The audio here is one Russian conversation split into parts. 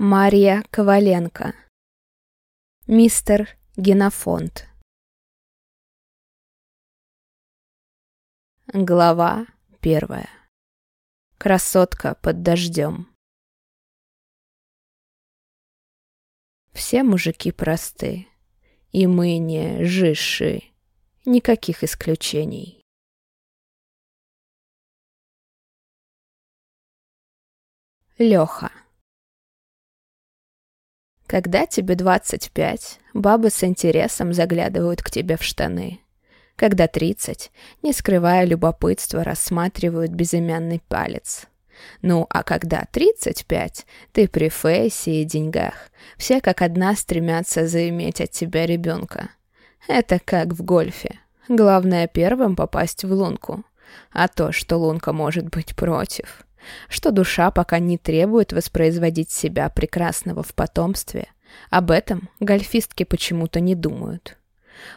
Мария Коваленко. Мистер Генофонд. Глава первая. Красотка под дождем. Все мужики просты, и мы не жиши, никаких исключений. Леха. Когда тебе 25, бабы с интересом заглядывают к тебе в штаны. Когда 30, не скрывая любопытства, рассматривают безымянный палец. Ну, а когда 35, ты при фейсе и деньгах. Все как одна стремятся заиметь от тебя ребенка. Это как в гольфе. Главное первым попасть в лунку. А то, что лунка может быть против что душа пока не требует воспроизводить себя прекрасного в потомстве. Об этом гольфистки почему-то не думают.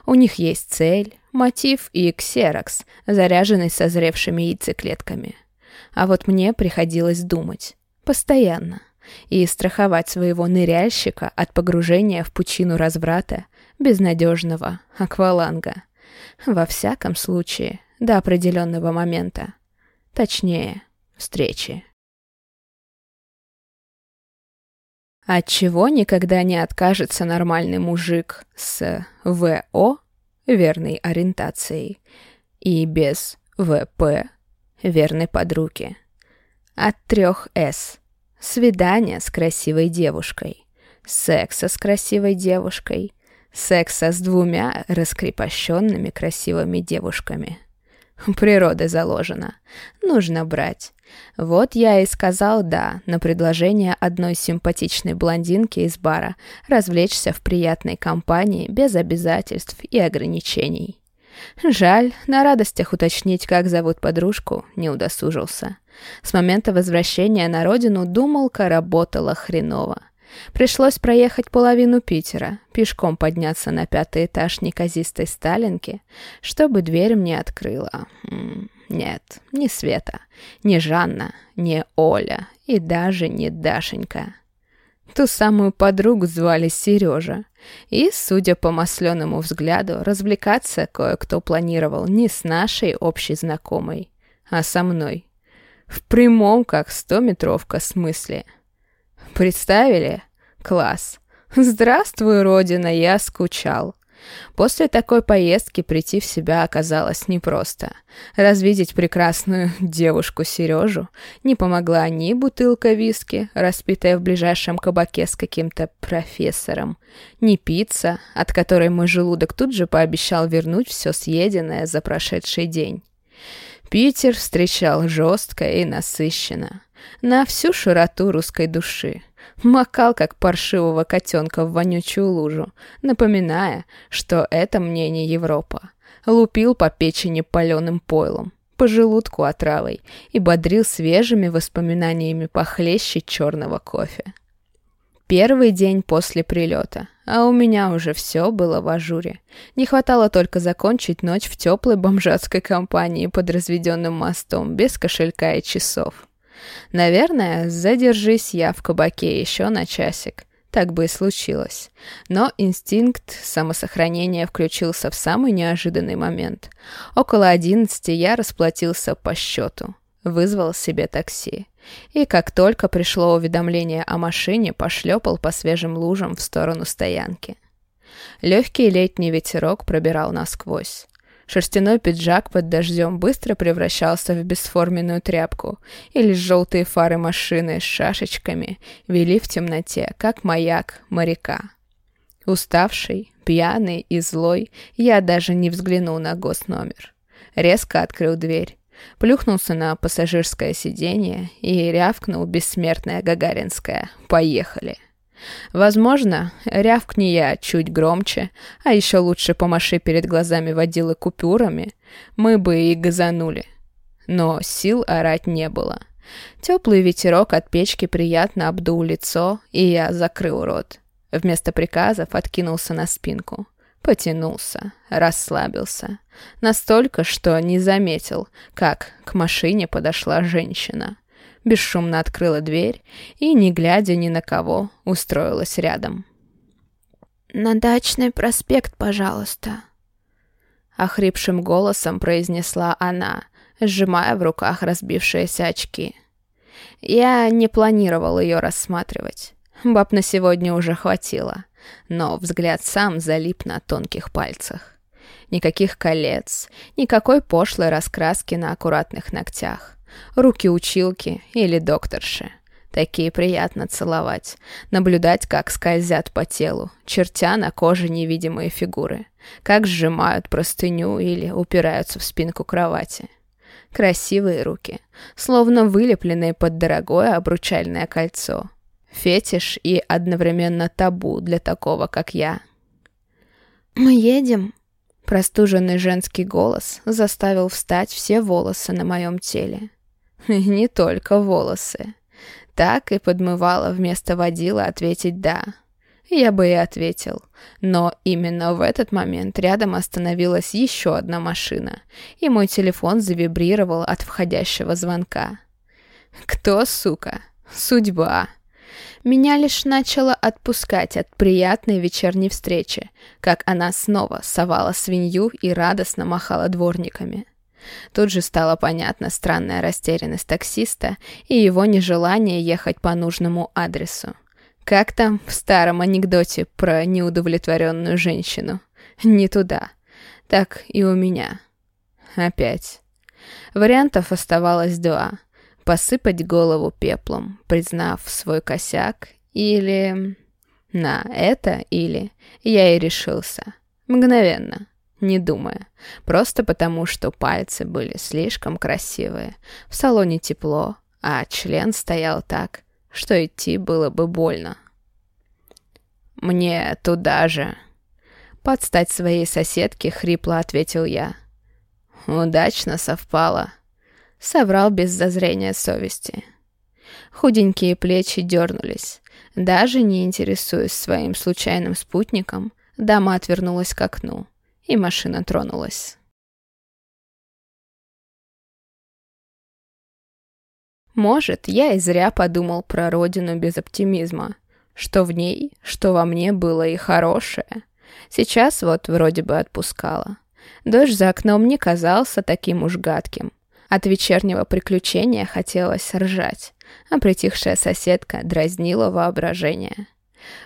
У них есть цель, мотив и ксерокс, заряженный созревшими яйцеклетками. А вот мне приходилось думать. Постоянно. И страховать своего ныряльщика от погружения в пучину разврата безнадежного акваланга. Во всяком случае, до определенного момента. Точнее, встречи. От чего никогда не откажется нормальный мужик с ВО, верной ориентацией, и без ВП, верной подруги. От трех С. Свидание с красивой девушкой, секса с красивой девушкой, секса с двумя раскрепощенными красивыми девушками. Природа заложена. Нужно брать. Вот я и сказал «да» на предложение одной симпатичной блондинки из бара развлечься в приятной компании без обязательств и ограничений. Жаль, на радостях уточнить, как зовут подружку, не удосужился. С момента возвращения на родину думалка работала хреново. Пришлось проехать половину Питера, пешком подняться на пятый этаж неказистой Сталинки, чтобы дверь мне открыла. Нет, не Света, не Жанна, не Оля и даже не Дашенька. Ту самую подругу звали Сережа. И, судя по масленому взгляду, развлекаться кое-кто планировал не с нашей общей знакомой, а со мной. В прямом, как стометровка, смысле – Представили? Класс. Здравствуй, Родина, я скучал. После такой поездки прийти в себя оказалось непросто. Развидеть прекрасную девушку Сережу не помогла ни бутылка виски, распитая в ближайшем кабаке с каким-то профессором, ни пицца, от которой мой желудок тут же пообещал вернуть все съеденное за прошедший день. Питер встречал жестко и насыщенно на всю широту русской души. Макал, как паршивого котенка в вонючую лужу, напоминая, что это мне не Европа. Лупил по печени паленым пойлом, по желудку отравой и бодрил свежими воспоминаниями похлеще черного кофе. Первый день после прилета, а у меня уже все было в ажуре. Не хватало только закончить ночь в теплой бомжатской компании под разведенным мостом, без кошелька и часов. Наверное, задержись я в кабаке еще на часик. Так бы и случилось. Но инстинкт самосохранения включился в самый неожиданный момент. Около одиннадцати я расплатился по счету. Вызвал себе такси. И как только пришло уведомление о машине, пошлепал по свежим лужам в сторону стоянки. Легкий летний ветерок пробирал насквозь. Шерстяной пиджак под дождем быстро превращался в бесформенную тряпку, и лишь желтые фары машины с шашечками вели в темноте, как маяк моряка. Уставший, пьяный и злой, я даже не взглянул на госномер. Резко открыл дверь, плюхнулся на пассажирское сиденье и рявкнул бессмертная гагаринская «Поехали!». Возможно, рявкни я чуть громче, а еще лучше помаши перед глазами водилы купюрами, мы бы и газанули. Но сил орать не было. Теплый ветерок от печки приятно обдул лицо, и я закрыл рот. Вместо приказов откинулся на спинку. Потянулся, расслабился. Настолько, что не заметил, как к машине подошла женщина. Бесшумно открыла дверь и, не глядя ни на кого, устроилась рядом. «На дачный проспект, пожалуйста», — охрипшим голосом произнесла она, сжимая в руках разбившиеся очки. Я не планировал ее рассматривать. Баб на сегодня уже хватило, но взгляд сам залип на тонких пальцах. Никаких колец, никакой пошлой раскраски на аккуратных ногтях. Руки училки или докторши. Такие приятно целовать. Наблюдать, как скользят по телу, чертя на коже невидимые фигуры. Как сжимают простыню или упираются в спинку кровати. Красивые руки, словно вылепленные под дорогое обручальное кольцо. Фетиш и одновременно табу для такого, как я. «Мы едем?» Простуженный женский голос заставил встать все волосы на моем теле. Не только волосы. Так и подмывало вместо водила ответить «да». Я бы и ответил. Но именно в этот момент рядом остановилась еще одна машина, и мой телефон завибрировал от входящего звонка. Кто, сука? Судьба. Меня лишь начало отпускать от приятной вечерней встречи, как она снова совала свинью и радостно махала дворниками. Тут же стала понятна странная растерянность таксиста и его нежелание ехать по нужному адресу. Как там в старом анекдоте про неудовлетворенную женщину? Не туда. Так и у меня. Опять. Вариантов оставалось два — посыпать голову пеплом, признав свой косяк, или... На это или я и решился. Мгновенно, не думая. Просто потому, что пальцы были слишком красивые. В салоне тепло, а член стоял так, что идти было бы больно. «Мне туда же!» Подстать своей соседке хрипло ответил я. «Удачно совпало!» соврал без зазрения совести. Худенькие плечи дернулись. Даже не интересуясь своим случайным спутником, дама отвернулась к окну, и машина тронулась. Может, я и зря подумал про родину без оптимизма. Что в ней, что во мне было и хорошее. Сейчас вот вроде бы отпускала. Дождь за окном не казался таким уж гадким. От вечернего приключения хотелось ржать, а притихшая соседка дразнила воображение.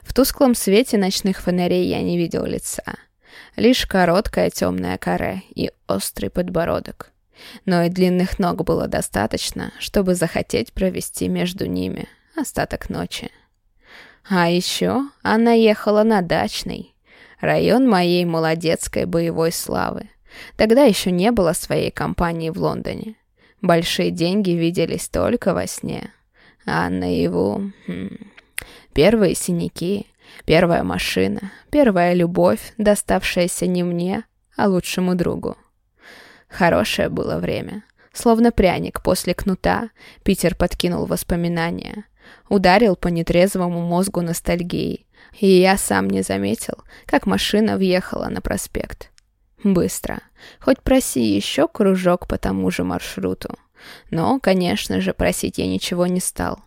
В тусклом свете ночных фонарей я не видел лица. Лишь короткая темная каре и острый подбородок. Но и длинных ног было достаточно, чтобы захотеть провести между ними остаток ночи. А еще она ехала на дачный, район моей молодецкой боевой славы. Тогда еще не было своей компании в Лондоне. Большие деньги виделись только во сне. А наяву... Хм, первые синяки, первая машина, первая любовь, доставшаяся не мне, а лучшему другу. Хорошее было время. Словно пряник после кнута, Питер подкинул воспоминания. Ударил по нетрезвому мозгу ностальгии. И я сам не заметил, как машина въехала на проспект. Быстро. Хоть проси еще кружок по тому же маршруту. Но, конечно же, просить я ничего не стал.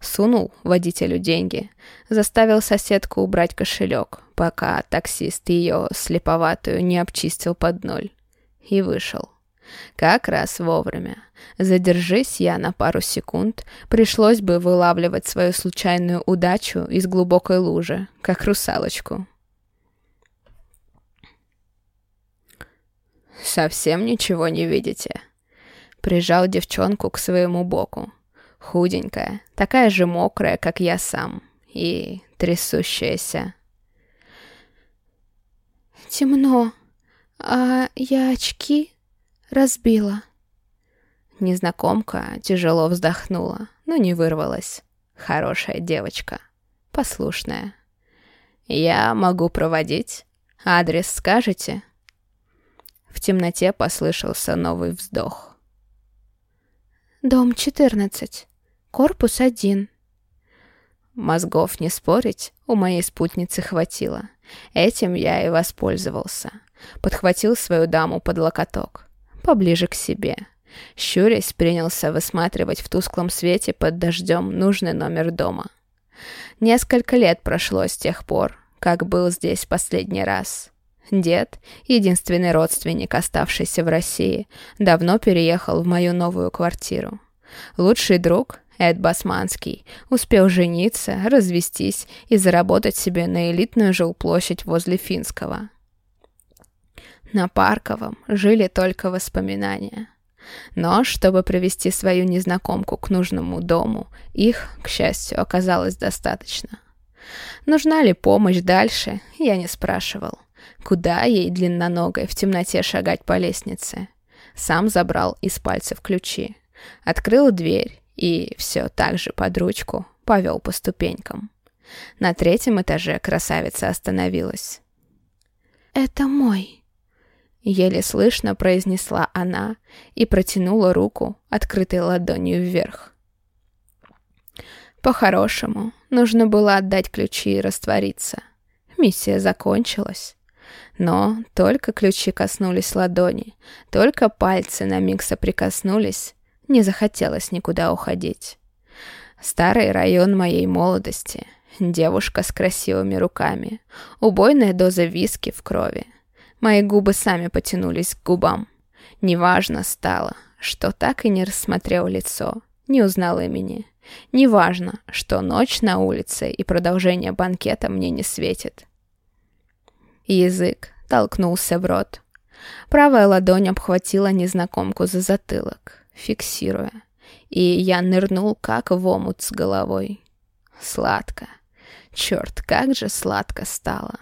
Сунул водителю деньги. Заставил соседку убрать кошелек, пока таксист ее слеповатую не обчистил под ноль. И вышел. Как раз вовремя. Задержись я на пару секунд, пришлось бы вылавливать свою случайную удачу из глубокой лужи, как русалочку. «Совсем ничего не видите?» Прижал девчонку к своему боку. Худенькая, такая же мокрая, как я сам, и трясущаяся. «Темно, а я очки разбила». Незнакомка тяжело вздохнула, но не вырвалась. Хорошая девочка, послушная. «Я могу проводить? Адрес скажете?» В темноте послышался новый вздох. «Дом 14. Корпус 1». Мозгов не спорить у моей спутницы хватило. Этим я и воспользовался. Подхватил свою даму под локоток. Поближе к себе. Щурясь, принялся высматривать в тусклом свете под дождем нужный номер дома. Несколько лет прошло с тех пор, как был здесь последний раз. Дед, единственный родственник, оставшийся в России, давно переехал в мою новую квартиру. Лучший друг, Эд Басманский, успел жениться, развестись и заработать себе на элитную жилплощадь возле Финского. На Парковом жили только воспоминания. Но, чтобы привести свою незнакомку к нужному дому, их, к счастью, оказалось достаточно. Нужна ли помощь дальше, я не спрашивал. Куда ей длинноногой в темноте шагать по лестнице? Сам забрал из пальцев ключи. Открыл дверь и все так же под ручку повел по ступенькам. На третьем этаже красавица остановилась. «Это мой», — еле слышно произнесла она и протянула руку, открытой ладонью вверх. По-хорошему, нужно было отдать ключи и раствориться. Миссия закончилась. Но только ключи коснулись ладони, только пальцы на миг соприкоснулись, не захотелось никуда уходить. Старый район моей молодости, девушка с красивыми руками, убойная доза виски в крови. Мои губы сами потянулись к губам. Неважно стало, что так и не рассмотрел лицо, не узнал имени. Неважно, что ночь на улице и продолжение банкета мне не светит. Язык толкнулся в рот. Правая ладонь обхватила незнакомку за затылок, фиксируя. И я нырнул, как в омут с головой. Сладко. Черт, как же сладко стало.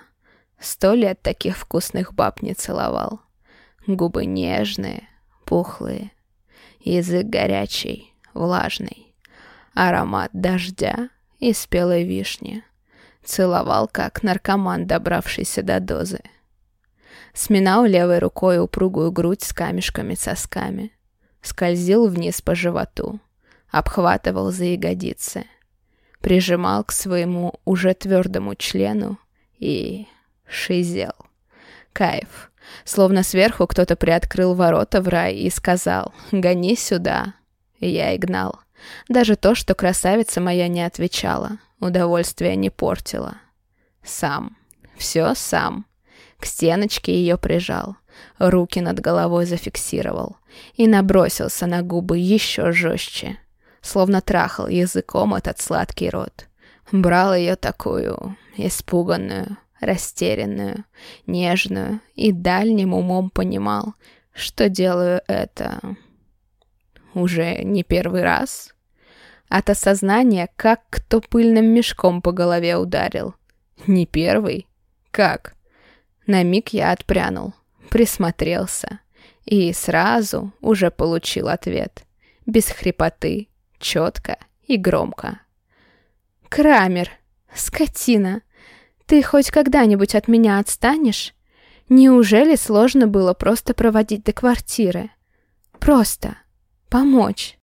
Сто лет таких вкусных баб не целовал. Губы нежные, пухлые. Язык горячий, влажный. Аромат дождя и спелой вишни. Целовал, как наркоман, добравшийся до дозы. Сминал левой рукой упругую грудь с камешками-сосками. Скользил вниз по животу. Обхватывал за ягодицы. Прижимал к своему уже твердому члену и... шизел. Кайф. Словно сверху кто-то приоткрыл ворота в рай и сказал «Гони сюда». я и. Даже то, что красавица моя не отвечала — удовольствия не портила. Сам. Все сам. К стеночке ее прижал, руки над головой зафиксировал и набросился на губы еще жестче, словно трахал языком этот сладкий рот. Брал ее такую, испуганную, растерянную, нежную и дальним умом понимал, что делаю это уже не первый раз. От осознания, как кто пыльным мешком по голове ударил. Не первый? Как? На миг я отпрянул, присмотрелся и сразу уже получил ответ. Без хрипоты, четко и громко. «Крамер, скотина, ты хоть когда-нибудь от меня отстанешь? Неужели сложно было просто проводить до квартиры? Просто помочь?»